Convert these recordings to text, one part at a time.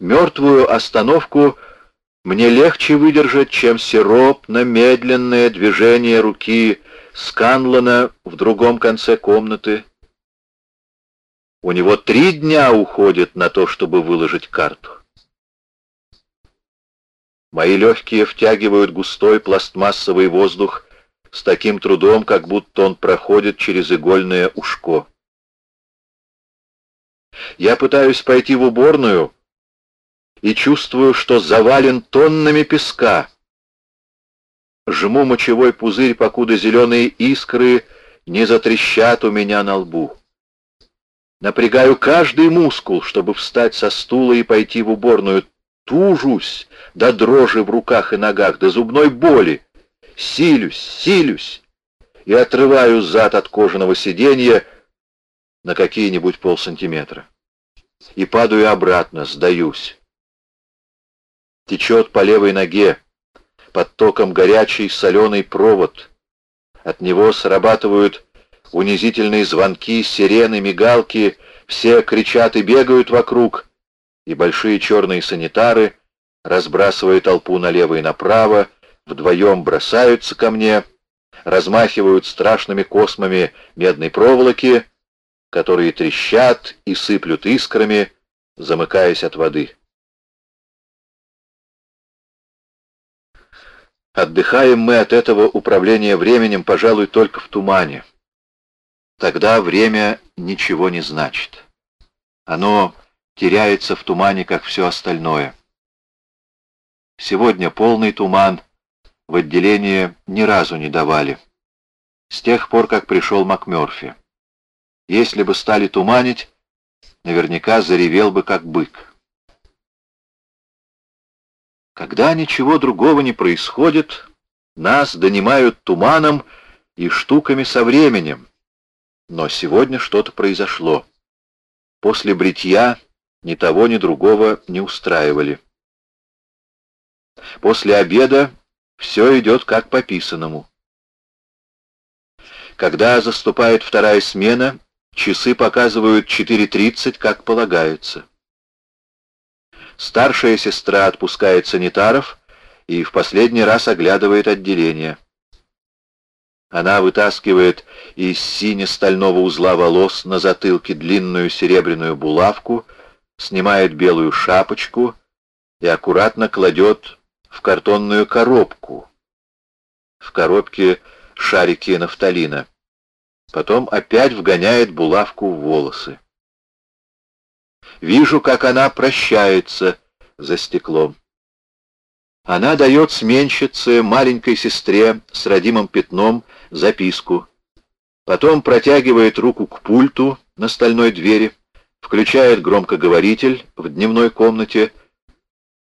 Мертвую остановку мне легче выдержать, чем сиропно-медленное движение руки Сканлана в другом конце комнаты. У него три дня уходит на то, чтобы выложить карту. Мои легкие втягивают густой пластмассовый воздух с таким трудом, как будто он проходит через игольное ушко. Я пытаюсь пойти в уборную и чувствую, что завален тоннами песка. Жму мочевой пузырь, покуда зеленые искры не затрещат у меня на лбу. Напрягаю каждый мускул, чтобы встать со стула и пойти в уборную. Тужусь до дрожи в руках и ногах, до зубной боли. Силюсь, силюсь и отрываю зад от кожаного сиденья на какие-нибудь полсантиметра. И падаю обратно, сдаюсь. Течет по левой ноге, под током горячий соленый провод. От него срабатывают унизительные звонки, сирены, мигалки, все кричат и бегают вокруг, и большие черные санитары, разбрасывая толпу налево и направо, вдвоем бросаются ко мне, размахивают страшными космами медной проволоки, которые трещат и сыплют искрами, замыкаясь от воды. Отдыхаем мы от этого управления временем, пожалуй, только в тумане. Тогда время ничего не значит. Оно теряется в тумане, как все остальное. Сегодня полный туман в отделение ни разу не давали. С тех пор, как пришел МакМёрфи. Если бы стали туманить, наверняка заревел бы, как бык. Когда ничего другого не происходит, нас донимают туманом и штуками со временем, но сегодня что-то произошло. После бритья ни того, ни другого не устраивали. После обеда все идет как по писанному. Когда заступает вторая смена, часы показывают 4.30, как полагается. Старшая сестра отпускает санитаров и в последний раз оглядывает отделение. Она вытаскивает из сине-стального узла волос на затылке длинную серебряную булавку, снимает белую шапочку и аккуратно кладет в картонную коробку. В коробке шарики нафталина. Потом опять вгоняет булавку в волосы. Вижу, как она прощается за стеклом. Она дает сменщице, маленькой сестре с родимым пятном, записку. Потом протягивает руку к пульту на стальной двери, включает громкоговоритель в дневной комнате.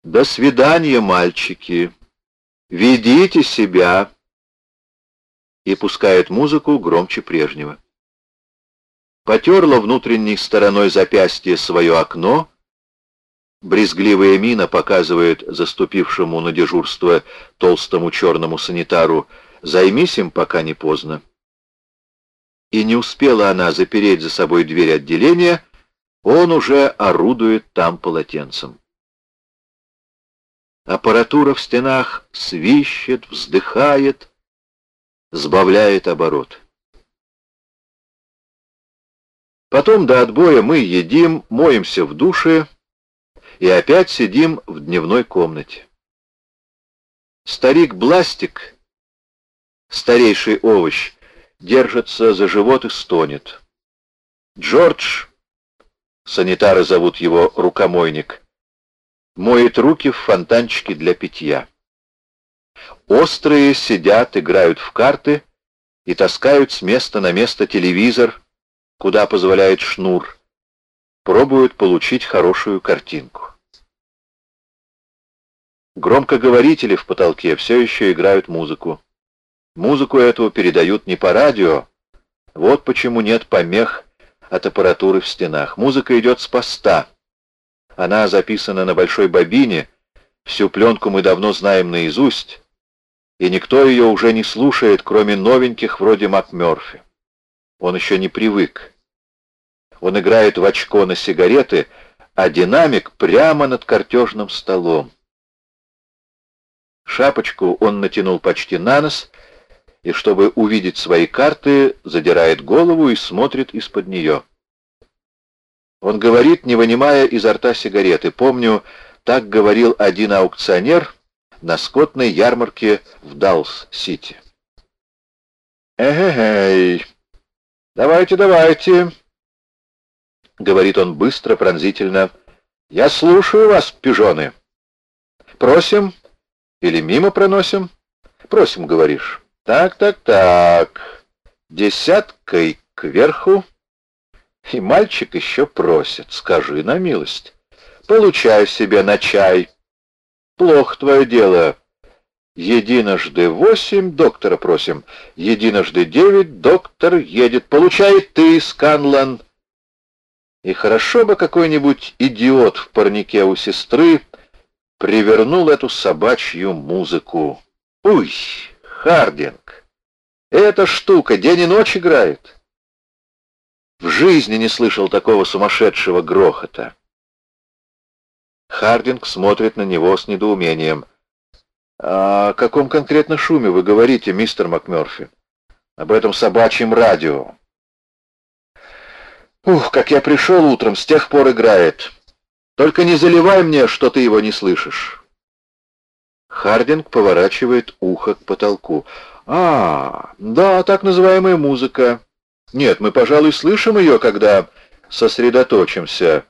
«До свидания, мальчики! Ведите себя!» И пускает музыку громче прежнего. Потерла внутренней стороной запястья свое окно, Брезгливая мина показывает заступившему на дежурство толстому черному санитару «Займись им, пока не поздно». И не успела она запереть за собой дверь отделения, он уже орудует там полотенцем. Аппаратура в стенах свищет, вздыхает, сбавляет оборот. Потом до отбоя мы едим, моемся в душе, и опять сидим в дневной комнате. Старик Бластик, старейший овощ, держится за живот и стонет. Джордж, санитары зовут его рукомойник, моет руки в фонтанчике для питья. Острые сидят, играют в карты и таскают с места на место телевизор, куда позволяет шнур, пробуют получить хорошую картинку. Громкоговорители в потолке все еще играют музыку. Музыку эту передают не по радио. Вот почему нет помех от аппаратуры в стенах. Музыка идет с поста. Она записана на большой бобине, всю пленку мы давно знаем наизусть, и никто ее уже не слушает, кроме новеньких вроде МакМёрфи. Он еще не привык. Он играет в очко на сигареты, а динамик прямо над картежным столом. Шапочку он натянул почти на нос, и, чтобы увидеть свои карты, задирает голову и смотрит из-под нее. Он говорит, не вынимая изо рта сигареты. Помню, так говорил один аукционер на скотной ярмарке в Далс-Сити. «Эй-эй-эй, давайте, давайте», — говорит он быстро, пронзительно. «Я слушаю вас, пижоны. Просим или мимо проносим? Просим, говоришь. Так, так, так. Десяткой кверху. И мальчик еще просит. Скажи на милость. Получай себе на чай. Плохо твое дело. Единожды восемь, доктора просим. Единожды девять, доктор едет. Получай ты, Сканлан. И хорошо бы какой-нибудь идиот в парнике у сестры привернул эту собачью музыку. Уй, Хардинг, эта штука день и ночь играет. В жизни не слышал такого сумасшедшего грохота. Хардинг смотрит на него с недоумением. «О каком конкретно шуме вы говорите, мистер МакМёрфи? Об этом собачьем радио?» «Ух, как я пришел утром, с тех пор играет. Только не заливай мне, что ты его не слышишь». Хардинг поворачивает ухо к потолку. «А, да, так называемая музыка. Нет, мы, пожалуй, слышим ее, когда сосредоточимся».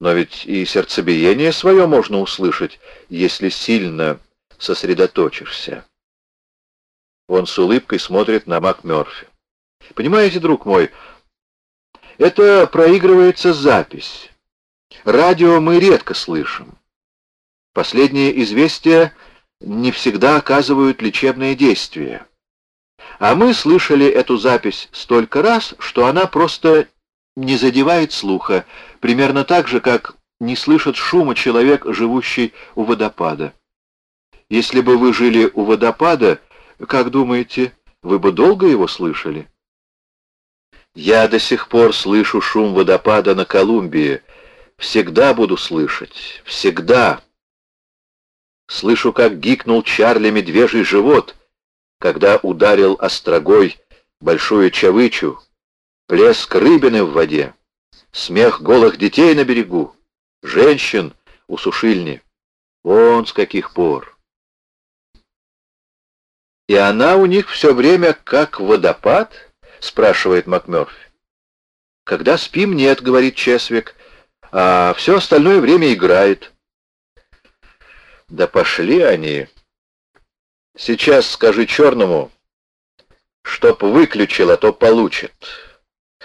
Но ведь и сердцебиение свое можно услышать, если сильно сосредоточишься. Он с улыбкой смотрит на МакМёрфи. Понимаете, друг мой, это проигрывается запись. Радио мы редко слышим. Последние известия не всегда оказывают лечебное действие. А мы слышали эту запись столько раз, что она просто не задевает слуха, примерно так же, как не слышит шума человек, живущий у водопада. Если бы вы жили у водопада, как думаете, вы бы долго его слышали? Я до сих пор слышу шум водопада на Колумбии. Всегда буду слышать. Всегда. Слышу, как гикнул Чарли медвежий живот, когда ударил острогой большую чавычу, плеск рыбины в воде, смех голых детей на берегу, женщин у сушильни. Вон с каких пор. И она у них все время как водопад, спрашивает МакМёрфи. Когда спим, нет, говорит Чесвик, а все остальное время играет. Да пошли они. Сейчас скажи черному, чтоб выключил, а то получит.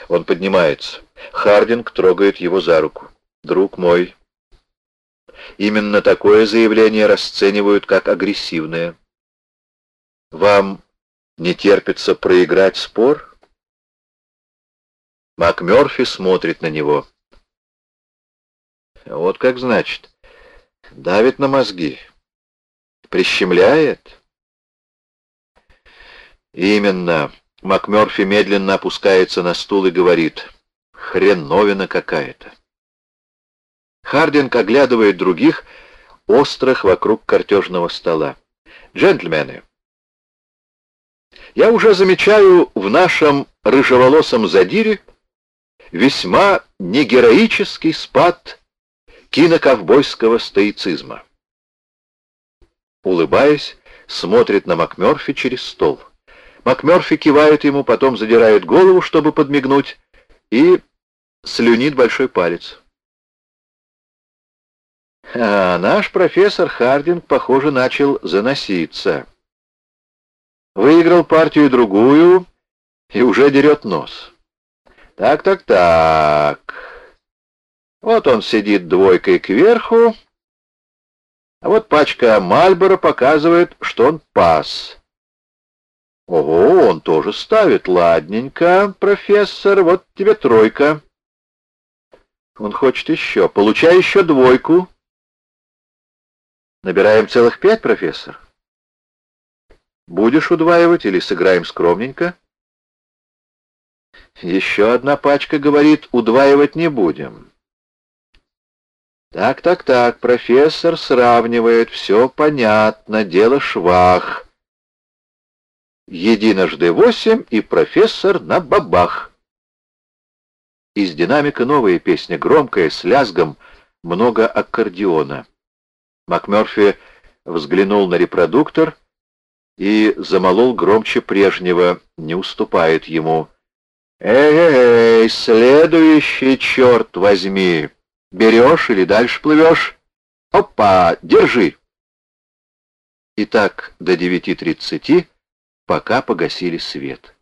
Он поднимается. Хардинг трогает его за руку. «Друг мой, именно такое заявление расценивают как агрессивное. Вам не терпится проиграть спор?» МакМёрфи смотрит на него. «Вот как значит. Давит на мозги. Прищемляет?» «Именно». МакМёрфи медленно опускается на стул и говорит, «Хреновина какая-то». Хардинг оглядывает других, острых вокруг картежного стола. «Джентльмены, я уже замечаю в нашем рыжеволосом задире весьма негероический спад киноковбойского стоицизма». Улыбаясь, смотрит на МакМёрфи через стол. МакМёрфи кивает ему, потом задирает голову, чтобы подмигнуть, и слюнит большой палец. А наш профессор Хардинг, похоже, начал заноситься. Выиграл партию другую и уже дерет нос. Так, так, так. Вот он сидит двойкой кверху, а вот пачка Мальборо показывает, что он пас. Ого, он тоже ставит. Ладненько, профессор, вот тебе тройка. Он хочет еще. Получай еще двойку. Набираем целых пять, профессор. Будешь удваивать или сыграем скромненько? Еще одна пачка говорит, удваивать не будем. Так, так, так, профессор сравнивает, все понятно, дело швах. Единожды восемь и профессор на бабах. Из динамика новая песня, громкая, с лязгом, много аккордеона. МакМёрфи взглянул на репродуктор и замолол громче прежнего, не уступает ему. «Эй-эй, следующий, черт возьми! Берешь или дальше плывешь? Опа, держи!» И так до девяти тридцати, пока погасили свет.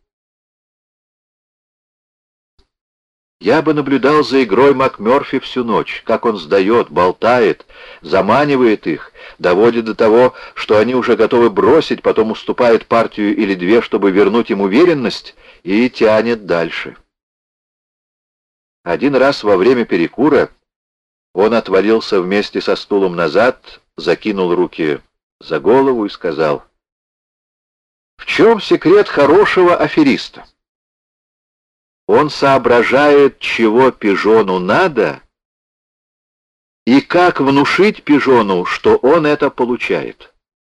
Я бы наблюдал за игрой МакМёрфи всю ночь, как он сдает, болтает, заманивает их, доводит до того, что они уже готовы бросить, потом уступает партию или две, чтобы вернуть им уверенность, и тянет дальше. Один раз во время перекура он отвалился вместе со стулом назад, закинул руки за голову и сказал, «В чем секрет хорошего афериста?» Он соображает, чего пижону надо, и как внушить пижону, что он это получает.